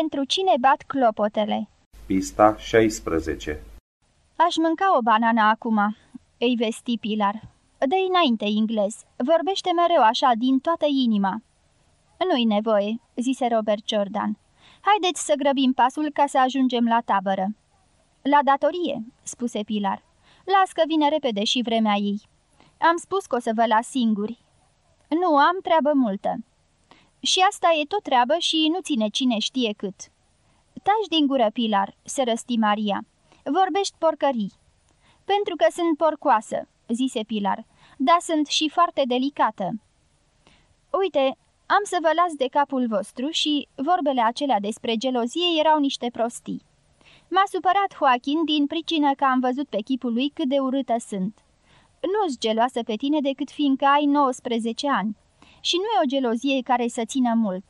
Pentru cine bat clopotele? Pista 16 Aș mânca o banană acum, îi vesti Pilar. dă înainte, inglez. Vorbește mereu așa, din toată inima. Nu-i nevoie, zise Robert Jordan. Haideți să grăbim pasul ca să ajungem la tabără. La datorie, spuse Pilar. Las că vine repede și vremea ei. Am spus că o să vă las singuri. Nu, am treabă multă. Și asta e tot treabă și nu ține cine știe cât. Taci din gură, Pilar, se răsti Maria. Vorbești porcării. Pentru că sunt porcoasă, zise Pilar, dar sunt și foarte delicată. Uite, am să vă las de capul vostru și vorbele acelea despre gelozie erau niște prostii. M-a supărat Joaquin din pricină că am văzut pe chipul lui cât de urâtă sunt. Nu-s geloasă pe tine decât fiindcă ai 19 ani. Și nu e o gelozie care să țină mult.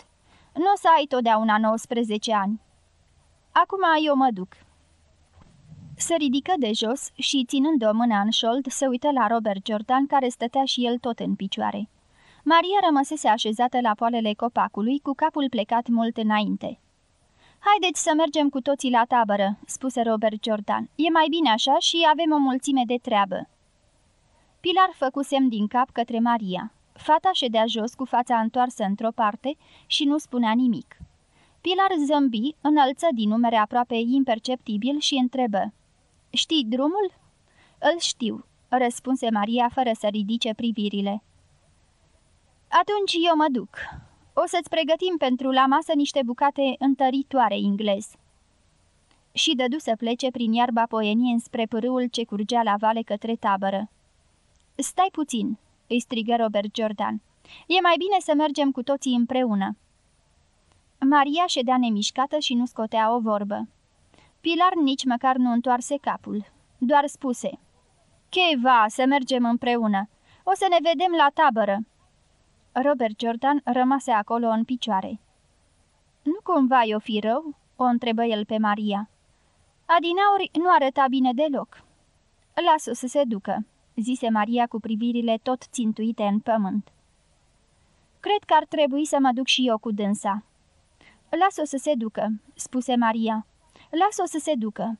Nu o să ai totdeauna 19 ani. Acum eu mă duc. Se ridică de jos și, ținând o mână în șold, se uită la Robert Jordan, care stătea și el tot în picioare. Maria rămăsese așezată la poalele copacului, cu capul plecat mult înainte. Haideți să mergem cu toții la tabără," spuse Robert Jordan. E mai bine așa și avem o mulțime de treabă." Pilar făcu semn din cap către Maria. Fata ședea jos cu fața întoarsă într-o parte și nu spunea nimic. Pilar zâmbi, înălță din numere aproape imperceptibil și întrebă. Știi drumul?" Îl știu," răspunse Maria fără să ridice privirile. Atunci eu mă duc. O să-ți pregătim pentru la masă niște bucate întăritoare englez." Și dădu să plece prin iarba poienie înspre pârâul ce curgea la vale către tabără. Stai puțin," îi strigă Robert Jordan. E mai bine să mergem cu toții împreună." Maria ședea nemișcată și nu scotea o vorbă. Pilar nici măcar nu întoarse capul, doar spuse. Cheva, să mergem împreună. O să ne vedem la tabără." Robert Jordan rămase acolo în picioare. Nu cumva i-o fi rău?" o întrebă el pe Maria. Adinauri nu arăta bine deloc. Lasă să se ducă," zise Maria cu privirile tot țintuite în pământ. Cred că ar trebui să mă duc și eu cu dânsa." Lasă să se ducă," spuse Maria. Lasă-o să se ducă."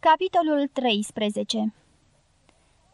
Capitolul 13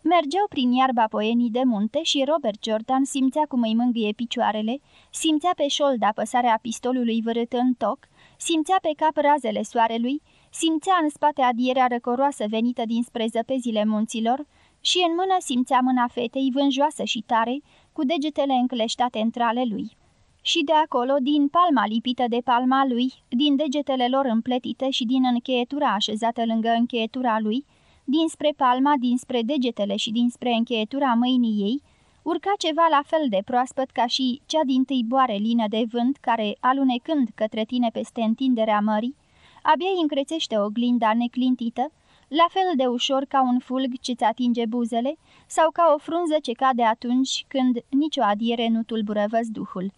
Mergeau prin iarba poenii de munte și Robert Jordan simțea cum îi mângâie picioarele, simțea pe șold apăsarea pistolului vărât în toc, simțea pe cap razele soarelui, simțea în spate adierea răcoroasă venită dinspre zăpezile munților și în mână simțea mâna fetei vânjoasă și tare, cu degetele încleștate între ale lui. Și de acolo, din palma lipită de palma lui, din degetele lor împletite și din încheietura așezată lângă încheietura lui, dinspre palma, dinspre degetele și dinspre încheietura mâinii ei, urca ceva la fel de proaspăt ca și cea din tâi boare lină de vânt care, alunecând către tine peste întinderea mării, abia încrețește oglinda neclintită, la fel de ușor ca un fulg ce-ți atinge buzele sau ca o frunză ce cade atunci când nicio adiere nu tulbură văzduhul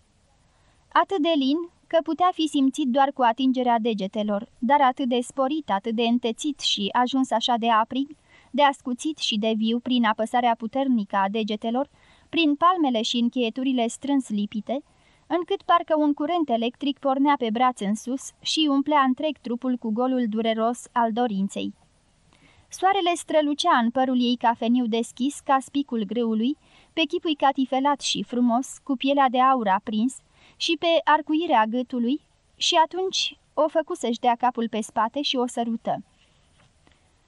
atât de lin că putea fi simțit doar cu atingerea degetelor, dar atât de sporit, atât de întețit și ajuns așa de aprig, de ascuțit și de viu prin apăsarea puternică a degetelor, prin palmele și încheieturile strâns lipite, încât parcă un curent electric pornea pe braț în sus și umplea întreg trupul cu golul dureros al dorinței. Soarele strălucea în părul ei cafeniu deschis ca spicul grâului, pe chipul catifelat și frumos, cu pielea de aur aprins, și pe arcuirea gâtului și atunci o făcu să-și dea capul pe spate și o sărută.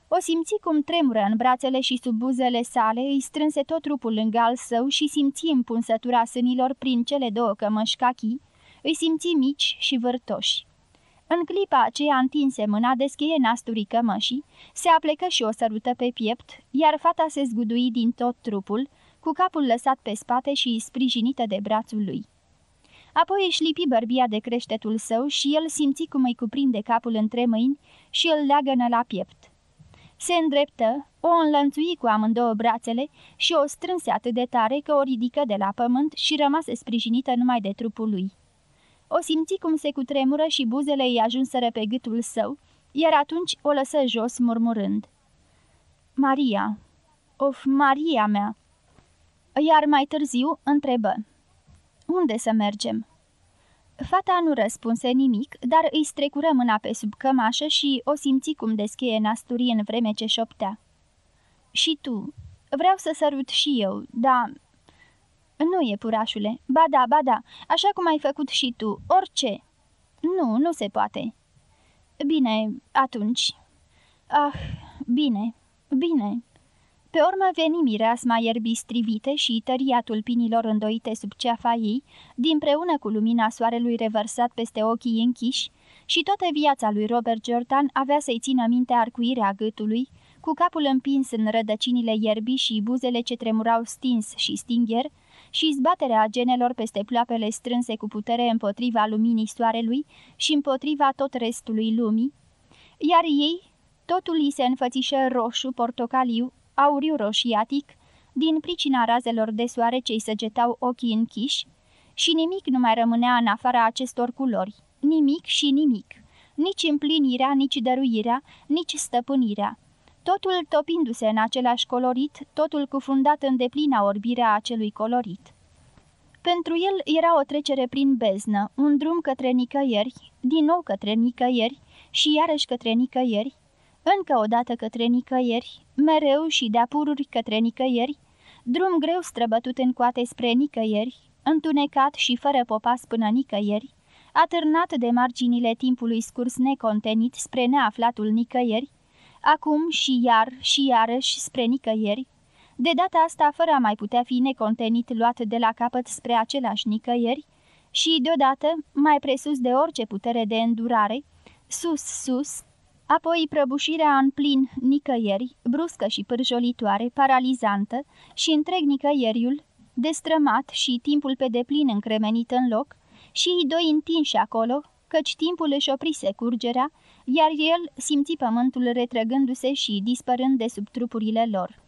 O simți cum tremură în brațele și sub buzele sale, îi strânse tot trupul lângă al său și simți împunsătura sânilor prin cele două cămăși cachii, îi simți mici și vârtoși. În clipa aceea întinse mâna, descheie nasturii cămășii, se aplecă și o sărută pe piept, iar fata se zgudui din tot trupul, cu capul lăsat pe spate și sprijinită de brațul lui. Apoi își lipi bărbia de creștetul său și el simți cum îi cuprinde capul între mâini și îl leagănă la piept. Se îndreptă, o înlănțui cu amândouă brațele și o strânse atât de tare că o ridică de la pământ și rămase sprijinită numai de trupul lui. O simți cum se cutremură și buzele îi ajunseră pe gâtul său, iar atunci o lăsă jos murmurând. Maria! Of, Maria mea! Iar mai târziu întrebă. Unde să mergem?" Fata nu răspunse nimic, dar îi strecură mâna pe sub cămașă și o simți cum descheie nasturii în vreme ce șoptea. Și tu, vreau să sărut și eu, da... Nu e, purașule, ba da, ba da, așa cum ai făcut și tu, orice. Nu, nu se poate. Bine, atunci. Ah, bine, bine. Pe urmă veni mireasma ierbii strivite și tăria tulpinilor îndoite sub ceafa ei, dinpreună cu lumina soarelui revărsat peste ochii închiși, și toată viața lui Robert Jordan avea să-i țină minte arcuirea gâtului, cu capul împins în rădăcinile ierbii și buzele ce tremurau stins și stingher, și zbaterea genelor peste ploapele strânse cu putere împotriva luminii soarelui și împotriva tot restului lumii, iar ei, totul îi se înfățișă roșu, portocaliu, auriu roșiatic, din pricina razelor de soare ce-i săgetau ochii închiși, și nimic nu mai rămânea în afara acestor culori, nimic și nimic, nici împlinirea, nici dăruirea, nici stăpânirea. Totul topindu-se în același colorit, totul cufundat în deplina orbirea acelui colorit. Pentru el era o trecere prin beznă, un drum către nicăieri, din nou către nicăieri și iarăși către nicăieri, încă o dată către nicăieri, mereu și de-a pururi către nicăieri, drum greu străbătut în coate spre nicăieri, întunecat și fără popas până nicăieri, atârnat de marginile timpului scurs necontenit spre neaflatul nicăieri, acum și iar și iarăși spre nicăieri, de data asta fără a mai putea fi necontenit luat de la capăt spre același nicăieri, și deodată, mai presus de orice putere de îndurare, sus, sus, Apoi prăbușirea în plin nicăieri, bruscă și pârjolitoare, paralizantă, și întreg nicăieriul, destrămat și timpul pe deplin încremenit în loc, și ei doi întinși acolo, căci timpul își oprise curgerea, iar el simți pământul retrăgându-se și dispărând de sub trupurile lor.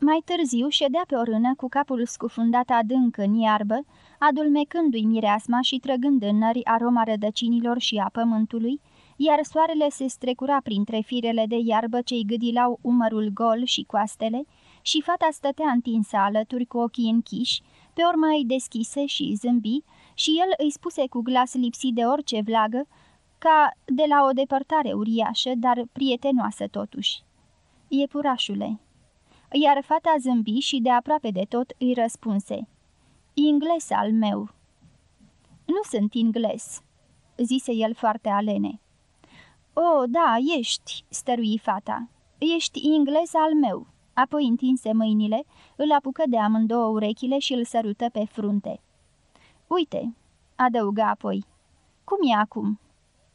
Mai târziu ședea pe o rână cu capul scufundat adânc în iarbă, adulmecându-i mireasma și trăgând în nări aroma rădăcinilor și a pământului, iar soarele se strecura printre firele de iarbă ce-i gâdilau umărul gol și coastele, și fata stătea întinsă alături cu ochii închiși, pe urmă îi deschise și zâmbi, și el îi spuse cu glas lipsit de orice vlagă, ca de la o depărtare uriașă, dar prietenoasă totuși. Iepurașule. Iar fata zâmbi și de aproape de tot îi răspunse. Ingles al meu. Nu sunt ingles, zise el foarte alene. O, da, ești," stărui fata. Ești ingles al meu." Apoi întinse mâinile, îl apucă de amândouă urechile și îl sărută pe frunte. Uite," adăugă apoi. Cum e acum?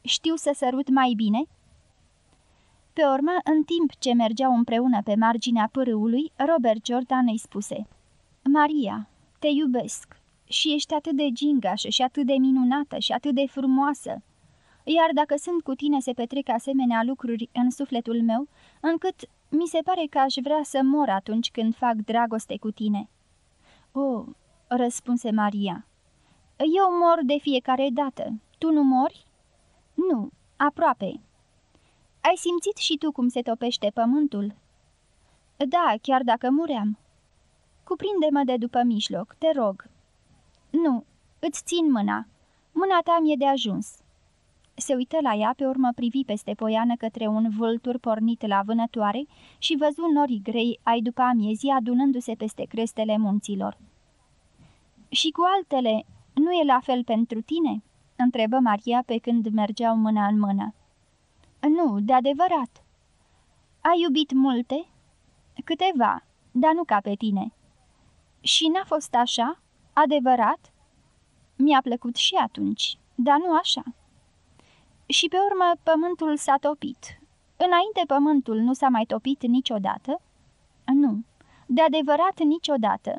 Știu să sărut mai bine?" Pe urmă, în timp ce mergeau împreună pe marginea pârâului, Robert Jordan îi spuse Maria, te iubesc și ești atât de gingașă și atât de minunată și atât de frumoasă iar dacă sunt cu tine se petrec asemenea lucruri în sufletul meu, încât mi se pare că aș vrea să mor atunci când fac dragoste cu tine." Oh," răspunse Maria, eu mor de fiecare dată. Tu nu mori?" Nu, aproape." Ai simțit și tu cum se topește pământul?" Da, chiar dacă muream." Cuprinde-mă de după mijloc, te rog." Nu, îți țin mâna. Mâna ta mi-e de ajuns." Se uită la ea, pe urmă privi peste poiană către un vâltur pornit la vânătoare și văzu norii grei ai după amiezii adunându-se peste crestele munților. Și cu altele, nu e la fel pentru tine?" Întrebă Maria pe când mergeau mână în mână. Nu, de adevărat." Ai iubit multe?" Câteva, dar nu ca pe tine." Și n-a fost așa? Adevărat?" Mi-a plăcut și atunci, dar nu așa." Și pe urmă pământul s-a topit. Înainte pământul nu s-a mai topit niciodată? Nu, de adevărat niciodată.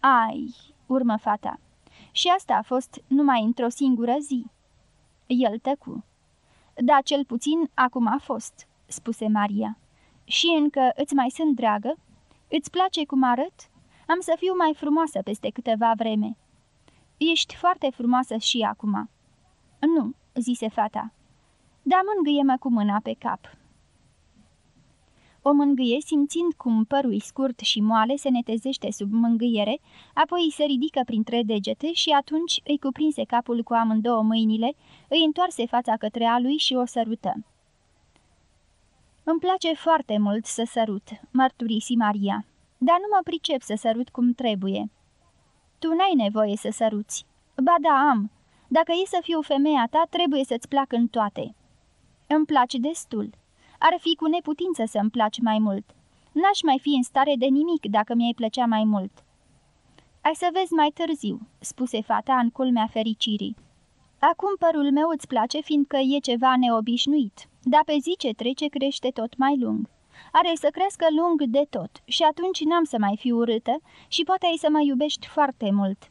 Ai, urmă fata. Și asta a fost numai într-o singură zi. El tăcu. Da, cel puțin acum a fost, spuse Maria. Și încă îți mai sunt dragă? Îți place cum arăt? Am să fiu mai frumoasă peste câteva vreme. Ești foarte frumoasă și acum. Nu, zise fata. Da, mângâie-mă cu mâna pe cap. O mângâie simțind cum părul scurt și moale se netezește sub mângâiere, apoi se ridică printre degete și atunci îi cuprinse capul cu amândouă mâinile, îi întoarse fața către a lui și o sărută. Îmi place foarte mult să sărut," mărturisi Maria, dar nu mă pricep să sărut cum trebuie." Tu n-ai nevoie să săruți." Ba da, am. Dacă e să fiu femeia ta, trebuie să-ți plac în toate." Îmi place destul." Ar fi cu neputință să-mi placi mai mult. N-aș mai fi în stare de nimic dacă mi-ai plăcea mai mult." Ai să vezi mai târziu," spuse fata în culmea fericirii. Acum părul meu îți place fiindcă e ceva neobișnuit, dar pe zi ce trece crește tot mai lung. Are să crească lung de tot și atunci n-am să mai fiu urâtă și poate ai să mă iubești foarte mult."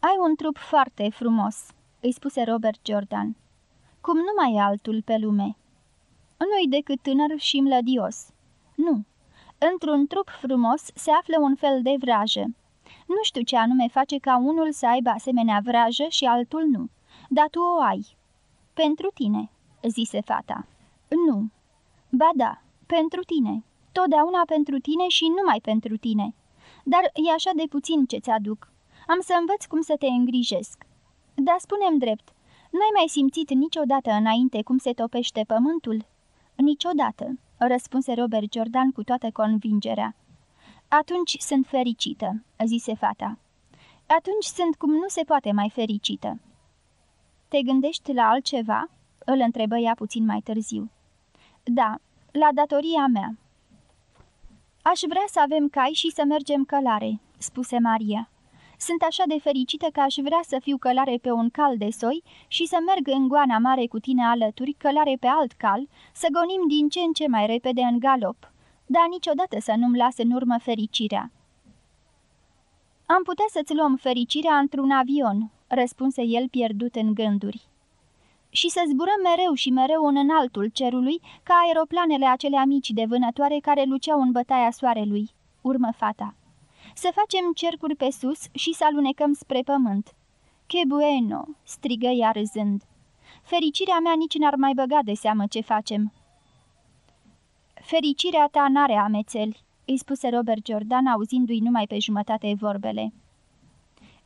Ai un trup foarte frumos," îi spuse Robert Jordan. Cum nu mai e altul pe lume." Nu-i decât tânăr și mlădios. Nu. Într-un trup frumos se află un fel de vrajă. Nu știu ce anume face ca unul să aibă asemenea vrajă și altul nu, dar tu o ai. Pentru tine, zise fata. Nu. Ba da, pentru tine. Totdeauna pentru tine și numai pentru tine. Dar e așa de puțin ce-ți aduc. Am să învăț cum să te îngrijesc. Dar spunem drept, n-ai mai simțit niciodată înainte cum se topește pământul? Niciodată, răspunse Robert Jordan cu toată convingerea. Atunci sunt fericită, zise fata. Atunci sunt cum nu se poate mai fericită. Te gândești la altceva?" îl întrebă ea puțin mai târziu. Da, la datoria mea." Aș vrea să avem cai și să mergem călare," spuse Maria. Sunt așa de fericită că aș vrea să fiu călare pe un cal de soi și să merg în goana mare cu tine alături, călare pe alt cal, să gonim din ce în ce mai repede în galop, dar niciodată să nu-mi lasă în urmă fericirea. Am putea să-ți luăm fericirea într-un avion," răspunse el pierdut în gânduri. Și să zburăm mereu și mereu în înaltul cerului, ca aeroplanele acelea mici de vânătoare care luceau în bătaia soarelui, urmă fata să facem cercuri pe sus și să alunecăm spre pământ. Che bueno!" strigă ea râzând. Fericirea mea nici n-ar mai băga de seamă ce facem." Fericirea ta n-are amețeli," îi spuse Robert Jordan auzindu-i numai pe jumătate vorbele.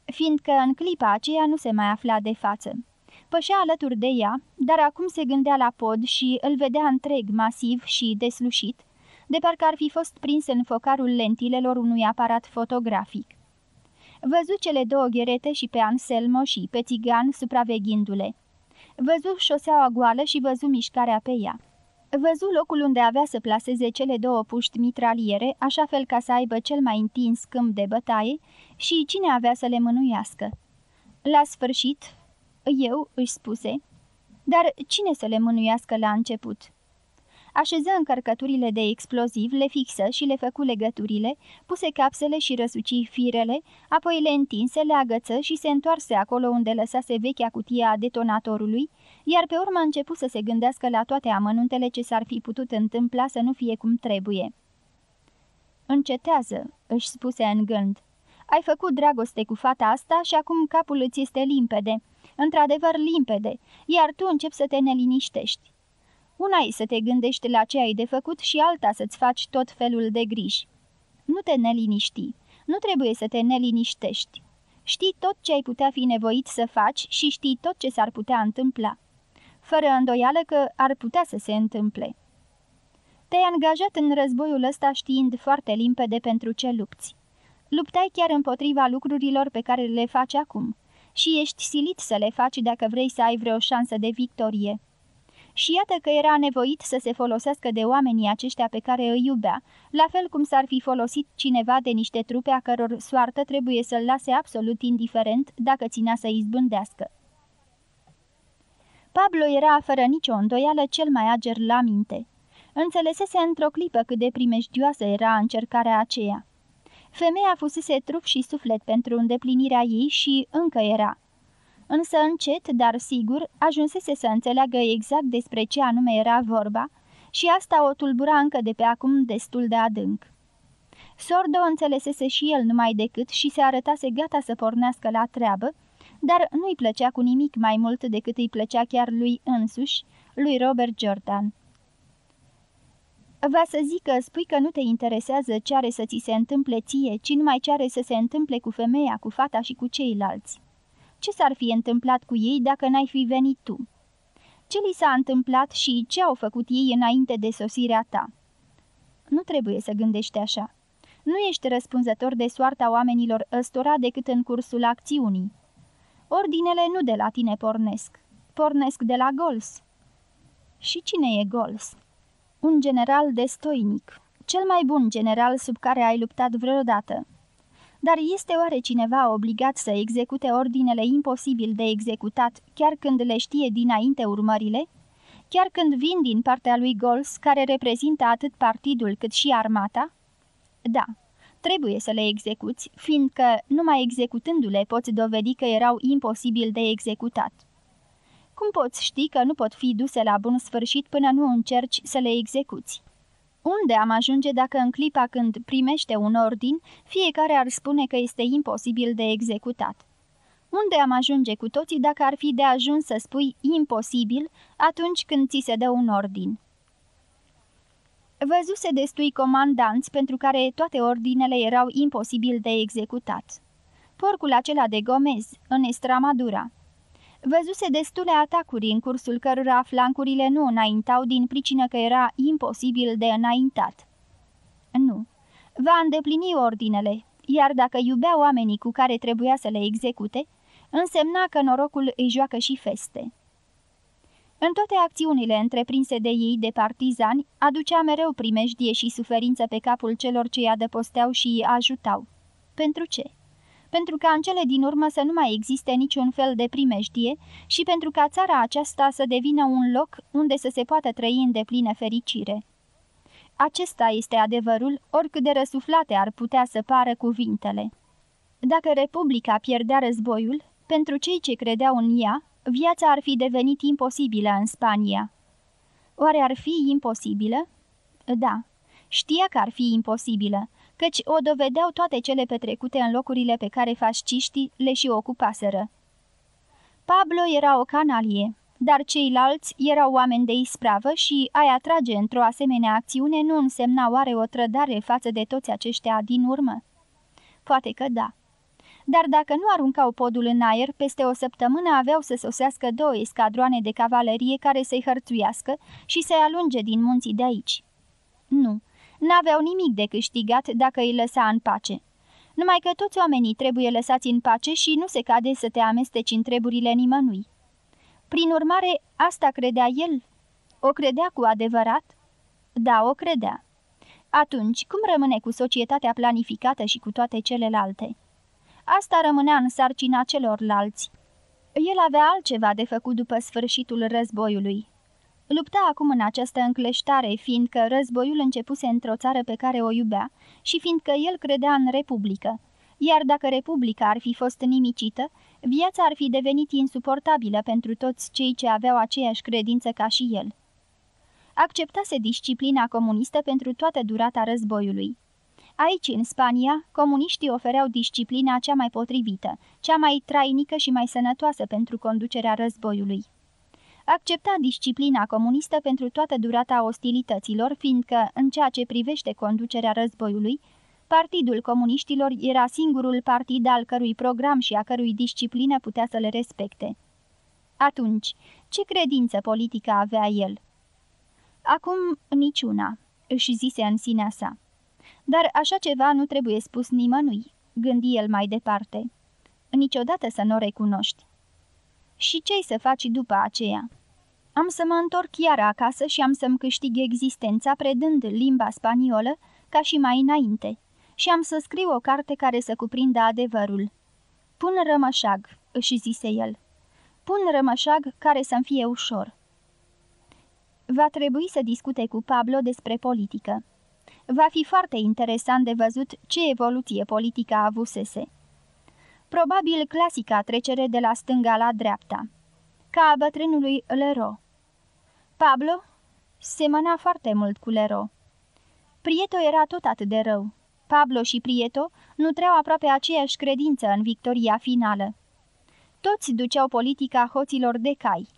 Fiindcă în clipa aceea nu se mai afla de față. Pășea alături de ea, dar acum se gândea la pod și îl vedea întreg, masiv și deslușit, de parcă ar fi fost prins în focarul lentilelor unui aparat fotografic. Văzu cele două gherete și pe Anselmo și pe țigan supraveghindu-le. Văzu șoseaua goală și văzu mișcarea pe ea. Văzu locul unde avea să placeze cele două puști mitraliere, așa fel ca să aibă cel mai întins câmp de bătaie și cine avea să le mânuiască. La sfârșit, eu, își spuse, dar cine să le mânuiască la început? Așeză încărcăturile de exploziv, le fixă și le făcu legăturile, puse capsele și răsuci firele, apoi le întinse, le agăță și se întoarse acolo unde lăsase vechea cutie a detonatorului, iar pe urmă începu să se gândească la toate amănuntele ce s-ar fi putut întâmpla să nu fie cum trebuie. Încetează, își spuse în gând. Ai făcut dragoste cu fata asta și acum capul îți este limpede, într-adevăr limpede, iar tu începi să te neliniștești. Una e să te gândești la ce ai de făcut și alta să-ți faci tot felul de griji. Nu te neliniști. Nu trebuie să te neliniștești. Știi tot ce ai putea fi nevoit să faci și știi tot ce s-ar putea întâmpla. Fără îndoială că ar putea să se întâmple. Te-ai angajat în războiul ăsta știind foarte limpede pentru ce lupți. Luptai chiar împotriva lucrurilor pe care le faci acum și ești silit să le faci dacă vrei să ai vreo șansă de victorie și iată că era nevoit să se folosească de oamenii aceștia pe care îi iubea, la fel cum s-ar fi folosit cineva de niște trupe a căror soartă trebuie să-l lase absolut indiferent dacă ținea să izbândească. Pablo era, fără nicio îndoială, cel mai ager la minte. Înțelesese într-o clipă cât de primejdioasă era încercarea aceea. Femeia fusese trup și suflet pentru îndeplinirea ei și încă era – însă încet, dar sigur, ajunsese să înțeleagă exact despre ce anume era vorba și asta o tulbura încă de pe acum destul de adânc. Sordo înțelesese și el numai decât și se arătase gata să pornească la treabă, dar nu-i plăcea cu nimic mai mult decât îi plăcea chiar lui însuși, lui Robert Jordan. Va să zică, spui că nu te interesează ce are să ți se întâmple ție, ci numai ce are să se întâmple cu femeia, cu fata și cu ceilalți. Ce s-ar fi întâmplat cu ei dacă n-ai fi venit tu? Ce li s-a întâmplat și ce au făcut ei înainte de sosirea ta? Nu trebuie să gândești așa. Nu ești răspunzător de soarta oamenilor ăstora decât în cursul acțiunii. Ordinele nu de la tine pornesc. Pornesc de la Gols. Și cine e Gols? Un general destoinic. Cel mai bun general sub care ai luptat vreodată. Dar este oare cineva obligat să execute ordinele imposibil de executat, chiar când le știe dinainte urmările? Chiar când vin din partea lui Gols, care reprezintă atât partidul cât și armata? Da, trebuie să le execuți, fiindcă, numai executându-le, poți dovedi că erau imposibil de executat. Cum poți ști că nu pot fi duse la bun sfârșit până nu încerci să le execuți? Unde am ajunge dacă în clipa când primește un ordin, fiecare ar spune că este imposibil de executat? Unde am ajunge cu toții dacă ar fi de ajuns să spui imposibil atunci când ți se dă un ordin? Văzuse destui comandanți pentru care toate ordinele erau imposibil de executat. Porcul acela de Gomez, în Estramadura. Văzuse destule atacuri în cursul cărora flancurile nu înaintau din pricină că era imposibil de înaintat. Nu. Va îndeplini ordinele, iar dacă iubea oamenii cu care trebuia să le execute, însemna că norocul îi joacă și feste. În toate acțiunile întreprinse de ei de partizani, aducea mereu primejdie și suferință pe capul celor ce îi adăposteau și îi ajutau. Pentru ce? Pentru ca în cele din urmă să nu mai existe niciun fel de primejdie și pentru ca țara aceasta să devină un loc unde să se poată trăi în deplină fericire. Acesta este adevărul, oricât de răsuflate ar putea să pară cuvintele. Dacă Republica pierdea războiul, pentru cei ce credeau în ea, viața ar fi devenit imposibilă în Spania. Oare ar fi imposibilă? Da, știa că ar fi imposibilă, căci o dovedeau toate cele petrecute în locurile pe care fasciștii le și ocupaseră. Pablo era o canalie, dar ceilalți erau oameni de ispravă și a atrage într-o asemenea acțiune nu însemna oare o trădare față de toți aceștia din urmă? Poate că da dar dacă nu aruncau podul în aer, peste o săptămână aveau să sosească două escadroane de cavalerie care să-i hărțuiască și să-i alunge din munții de aici. Nu, n-aveau nimic de câștigat dacă îi lăsa în pace. Numai că toți oamenii trebuie lăsați în pace și nu se cade să te amesteci în treburile nimănui. Prin urmare, asta credea el? O credea cu adevărat? Da, o credea. Atunci, cum rămâne cu societatea planificată și cu toate celelalte? Asta rămânea în sarcina celorlalți. El avea altceva de făcut după sfârșitul războiului. Lupta acum în această încleștare, fiindcă războiul începuse într-o țară pe care o iubea și fiindcă el credea în Republică. Iar dacă Republica ar fi fost nimicită, viața ar fi devenit insuportabilă pentru toți cei ce aveau aceeași credință ca și el. Acceptase disciplina comunistă pentru toată durata războiului. Aici, în Spania, comuniștii ofereau disciplina cea mai potrivită, cea mai trainică și mai sănătoasă pentru conducerea războiului. Accepta disciplina comunistă pentru toată durata ostilităților, fiindcă, în ceea ce privește conducerea războiului, Partidul Comuniștilor era singurul partid al cărui program și a cărui disciplină putea să le respecte. Atunci, ce credință politică avea el? Acum, niciuna, își zise în sinea sa. Dar așa ceva nu trebuie spus nimănui, gândi el mai departe. Niciodată să nu o recunoști. Și ce-i să faci după aceea? Am să mă întorc iar acasă și am să-mi câștig existența predând limba spaniolă ca și mai înainte și am să scriu o carte care să cuprindă adevărul. Pun rămășag, își zise el. Pun rămășag care să-mi fie ușor. Va trebui să discute cu Pablo despre politică. Va fi foarte interesant de văzut ce evoluție politică a avusese. Probabil clasica trecere de la stânga la dreapta, ca a bătrânului Lero. Pablo semăna foarte mult cu Lero. Prieto era tot atât de rău. Pablo și Prieto nutreau aproape aceeași credință în victoria finală. Toți duceau politica hoților de cai.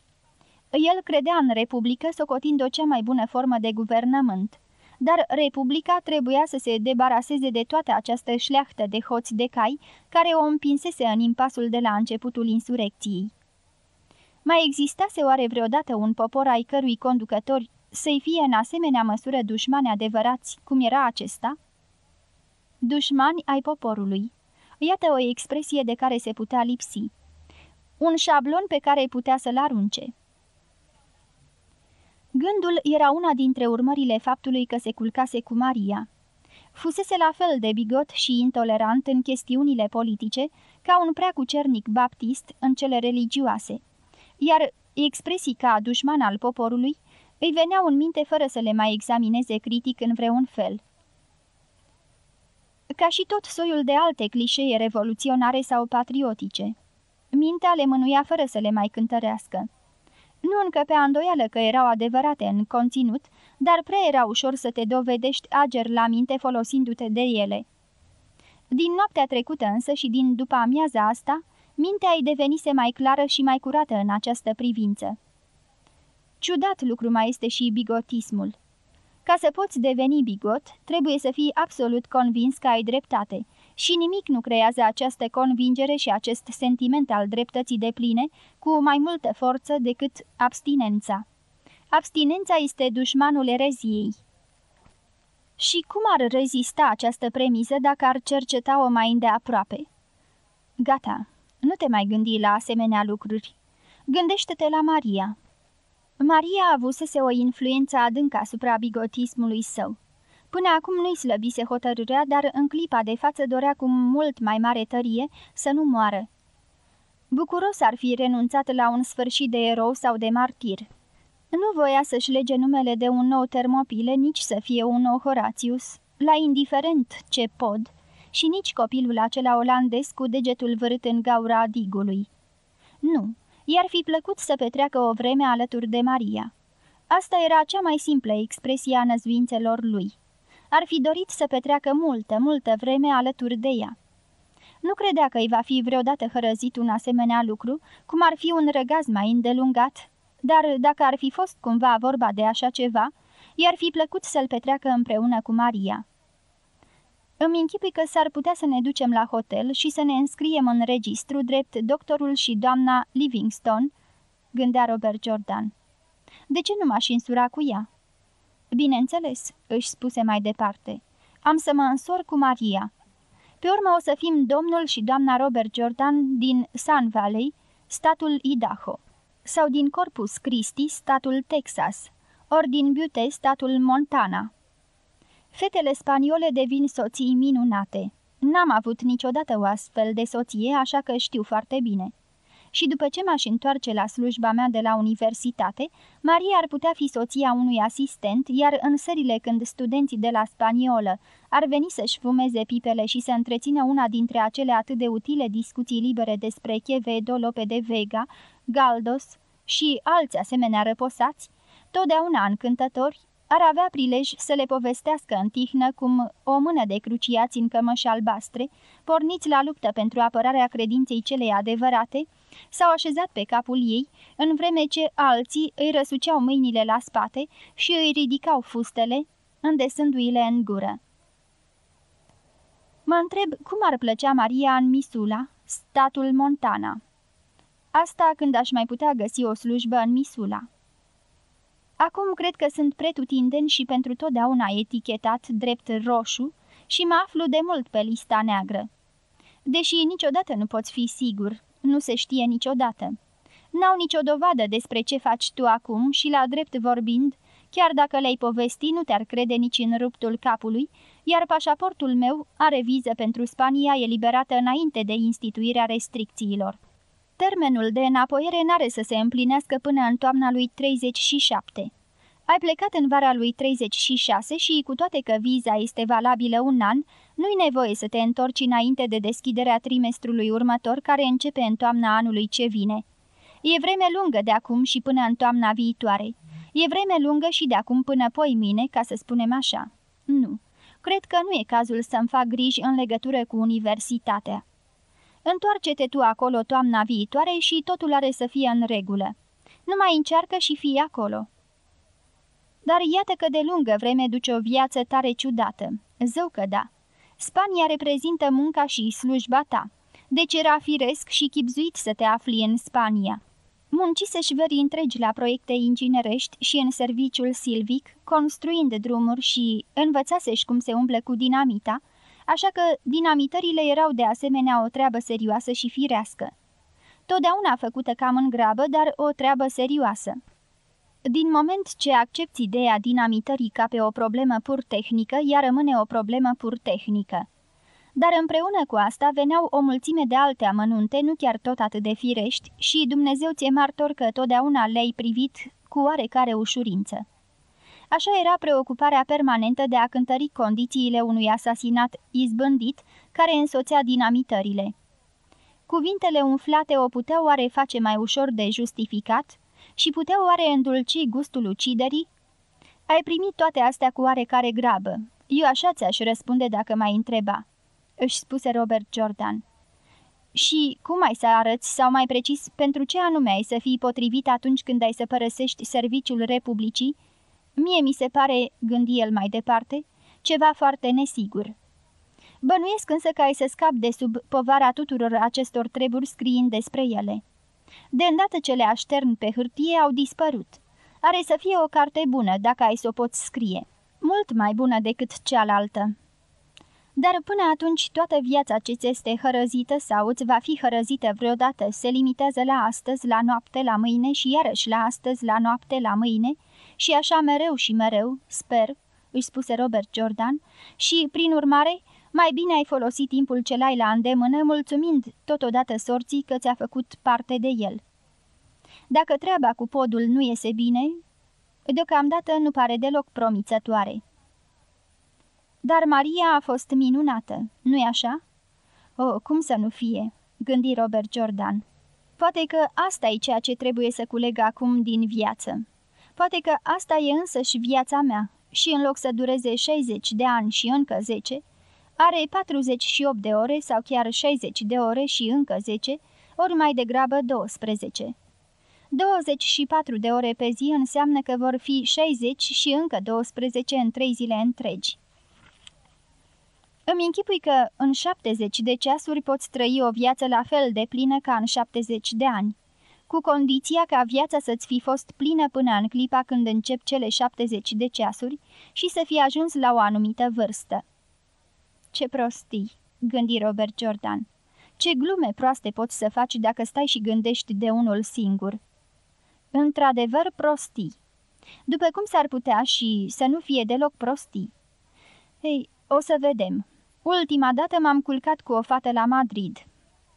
El credea în Republică socotind o cea mai bună formă de guvernământ dar Republica trebuia să se debaraseze de toată această șleachtă de hoți de cai care o împinsese în impasul de la începutul insurecției. Mai existase oare vreodată un popor ai cărui conducători să-i fie în asemenea măsură dușmani adevărați, cum era acesta? Dușmani ai poporului. Iată o expresie de care se putea lipsi. Un șablon pe care putea să-l arunce. Gândul era una dintre urmările faptului că se culcase cu Maria. Fusese la fel de bigot și intolerant în chestiunile politice ca un prea cucernic baptist în cele religioase, iar expresii ca dușman al poporului îi veneau în minte fără să le mai examineze critic în vreun fel. Ca și tot soiul de alte clișee revoluționare sau patriotice. Mintea le mânuia fără să le mai cântărească. Nu încăpea îndoială că erau adevărate în conținut, dar prea era ușor să te dovedești ager la minte folosindu-te de ele. Din noaptea trecută însă și din după amiaza asta, mintea îi devenise mai clară și mai curată în această privință. Ciudat lucru mai este și bigotismul. Ca să poți deveni bigot, trebuie să fii absolut convins că ai dreptate și nimic nu creează această convingere și acest sentiment al dreptății de pline cu mai multă forță decât abstinența. Abstinența este dușmanul ereziei. Și cum ar rezista această premisă dacă ar cerceta-o mai îndeaproape? Gata, nu te mai gândi la asemenea lucruri. Gândește-te la Maria. Maria avusese o influență adâncă asupra bigotismului său. Până acum nu-i slăbise hotărârea, dar în clipa de față dorea cu mult mai mare tărie să nu moară. Bucuros ar fi renunțat la un sfârșit de erou sau de martir. Nu voia să-și lege numele de un nou termopile, nici să fie un nou Horatius, la indiferent ce pod, și nici copilul acela olandez cu degetul vârât în gaura digului. Nu, i-ar fi plăcut să petreacă o vreme alături de Maria. Asta era cea mai simplă expresie a năzuințelor lui. Ar fi dorit să petreacă multă, multă vreme alături de ea. Nu credea că îi va fi vreodată hărăzit un asemenea lucru, cum ar fi un răgaz mai îndelungat, dar dacă ar fi fost cumva vorba de așa ceva, i-ar fi plăcut să-l petreacă împreună cu Maria. Îmi închipui că s-ar putea să ne ducem la hotel și să ne înscriem în registru drept doctorul și doamna Livingstone, gândea Robert Jordan. De ce nu m-aș insura cu ea? Bineînțeles, își spuse mai departe. Am să mă însor cu Maria. Pe urmă o să fim domnul și doamna Robert Jordan din Sun Valley, statul Idaho, sau din Corpus Christi, statul Texas, ori din Butte, statul Montana. Fetele spaniole devin soții minunate. N-am avut niciodată o astfel de soție, așa că știu foarte bine. Și după ce m-aș întoarce la slujba mea de la universitate, Maria ar putea fi soția unui asistent, iar în serile când studenții de la spaniolă ar veni să-și fumeze pipele și să întrețină una dintre acele atât de utile discuții libere despre Chevedo, Lope de Vega, Galdos și alți asemenea răposați, totdeauna încântători, ar avea prilej să le povestească în tihnă cum o mână de cruciați în cămăși albastre, porniți la luptă pentru apărarea credinței celei adevărate, s-au așezat pe capul ei, în vreme ce alții îi răsuceau mâinile la spate și îi ridicau fustele, îndesându-i-le în gură. Mă întreb cum ar plăcea Maria în Misula, statul Montana. Asta când aș mai putea găsi o slujbă în Misula. Acum cred că sunt pretutindeni și pentru totdeauna etichetat drept roșu și mă aflu de mult pe lista neagră. Deși niciodată nu poți fi sigur, nu se știe niciodată. N-au nicio dovadă despre ce faci tu acum și, la drept vorbind, chiar dacă le-ai povesti, nu te-ar crede nici în ruptul capului, iar pașaportul meu are viză pentru Spania eliberată înainte de instituirea restricțiilor. Termenul de înapoiere n-are să se împlinească până în toamna lui 37. Ai plecat în vara lui 36 și, cu toate că viza este valabilă un an, nu-i nevoie să te întorci înainte de deschiderea trimestrului următor, care începe în toamna anului ce vine. E vreme lungă de acum și până în toamna viitoare. E vreme lungă și de acum până poi mine, ca să spunem așa. Nu, cred că nu e cazul să-mi fac griji în legătură cu universitatea. Întoarce-te tu acolo toamna viitoare și totul are să fie în regulă. Nu mai încearcă și fii acolo. Dar iată că de lungă vreme duce o viață tare ciudată. Zău că da. Spania reprezintă munca și slujba ta. Deci era firesc și chipzuit să te afli în Spania. Munciseși veri întregi la proiecte inginerești și în serviciul silvic, construind drumuri și învățaseși cum se umblă cu dinamita, așa că dinamitările erau de asemenea o treabă serioasă și firească. Totdeauna făcută cam în grabă, dar o treabă serioasă. Din moment ce accepti ideea dinamitării ca pe o problemă pur tehnică, ea rămâne o problemă pur tehnică. Dar împreună cu asta veneau o mulțime de alte amănunte, nu chiar tot atât de firești, și Dumnezeu ți-e martor că totdeauna le-ai privit cu oarecare ușurință. Așa era preocuparea permanentă de a cântări condițiile unui asasinat izbândit care însoțea dinamitările. Cuvintele umflate o puteau oare face mai ușor de justificat și puteau oare îndulci gustul uciderii? Ai primit toate astea cu oarecare grabă. Eu așa ți-aș răspunde dacă mai întreba își spuse Robert Jordan. Și cum ai să arăți, sau mai precis, pentru ce anume ai să fii potrivit atunci când ai să părăsești serviciul Republicii? Mie mi se pare, gândi el mai departe, ceva foarte nesigur. Bănuiesc însă că ai să scapi de sub povara tuturor acestor treburi scriind despre ele. De îndată ce le aștern pe hârtie, au dispărut. Are să fie o carte bună, dacă ai să o poți scrie. Mult mai bună decât cealaltă. Dar până atunci toată viața ce ți este hărăzită sau îți va fi hărăzită vreodată se limitează la astăzi, la noapte, la mâine și iarăși la astăzi, la noapte, la mâine și așa mereu și mereu, sper, își spuse Robert Jordan, și, prin urmare, mai bine ai folosit timpul ce l-ai la îndemână, mulțumind totodată sorții că ți-a făcut parte de el. Dacă treaba cu podul nu iese bine, deocamdată nu pare deloc promițătoare. Dar Maria a fost minunată, nu-i așa? Oh, cum să nu fie, gândi Robert Jordan. Poate că asta e ceea ce trebuie să culeg acum din viață. Poate că asta e însăși viața mea și în loc să dureze 60 de ani și încă 10, are 48 de ore sau chiar 60 de ore și încă 10, ori mai degrabă 12. 24 de ore pe zi înseamnă că vor fi 60 și încă 12 în 3 zile întregi. Îmi închipui că în 70 de ceasuri poți trăi o viață la fel de plină ca în 70 de ani, cu condiția ca viața să-ți fi fost plină până în clipa când încep cele 70 de ceasuri și să fi ajuns la o anumită vârstă. Ce prostii, gândi Robert Jordan. Ce glume proaste poți să faci dacă stai și gândești de unul singur. Într-adevăr prostii. După cum s-ar putea și să nu fie deloc prostii. Ei, o să vedem. Ultima dată m-am culcat cu o fată la Madrid.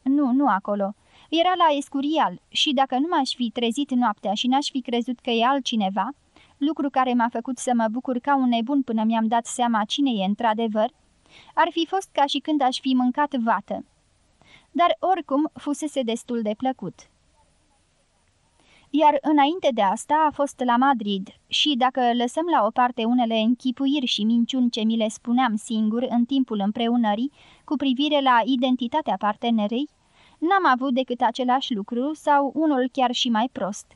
Nu, nu acolo. Era la Escurial și dacă nu m-aș fi trezit noaptea și n-aș fi crezut că e altcineva, lucru care m-a făcut să mă bucur ca un nebun până mi-am dat seama cine e într-adevăr, ar fi fost ca și când aș fi mâncat vată. Dar oricum fusese destul de plăcut iar înainte de asta a fost la Madrid și dacă lăsăm la o parte unele închipuiri și minciuni ce mi le spuneam singur în timpul împreunării cu privire la identitatea partenerei, n-am avut decât același lucru sau unul chiar și mai prost.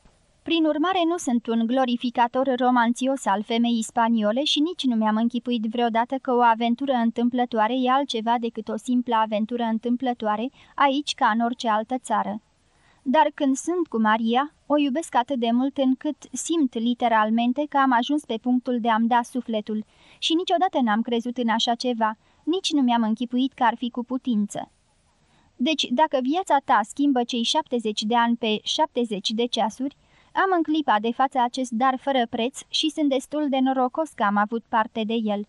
Prin urmare, nu sunt un glorificator romanțios al femeii spaniole și nici nu mi-am închipuit vreodată că o aventură întâmplătoare e altceva decât o simplă aventură întâmplătoare aici ca în orice altă țară dar când sunt cu Maria, o iubesc atât de mult încât simt literalmente că am ajuns pe punctul de a-mi da sufletul și niciodată n-am crezut în așa ceva, nici nu mi-am închipuit că ar fi cu putință. Deci, dacă viața ta schimbă cei 70 de ani pe 70 de ceasuri, am în clipa de față acest dar fără preț și sunt destul de norocos că am avut parte de el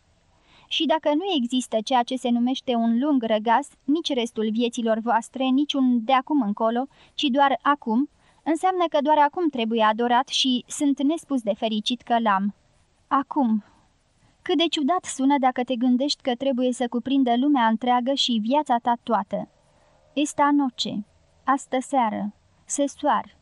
și dacă nu există ceea ce se numește un lung răgaz, nici restul vieților voastre, nici un de acum încolo, ci doar acum, înseamnă că doar acum trebuie adorat și sunt nespus de fericit că l-am. Acum. Cât de ciudat sună dacă te gândești că trebuie să cuprindă lumea întreagă și viața ta toată. Esta noce. Astă seară. Se soar.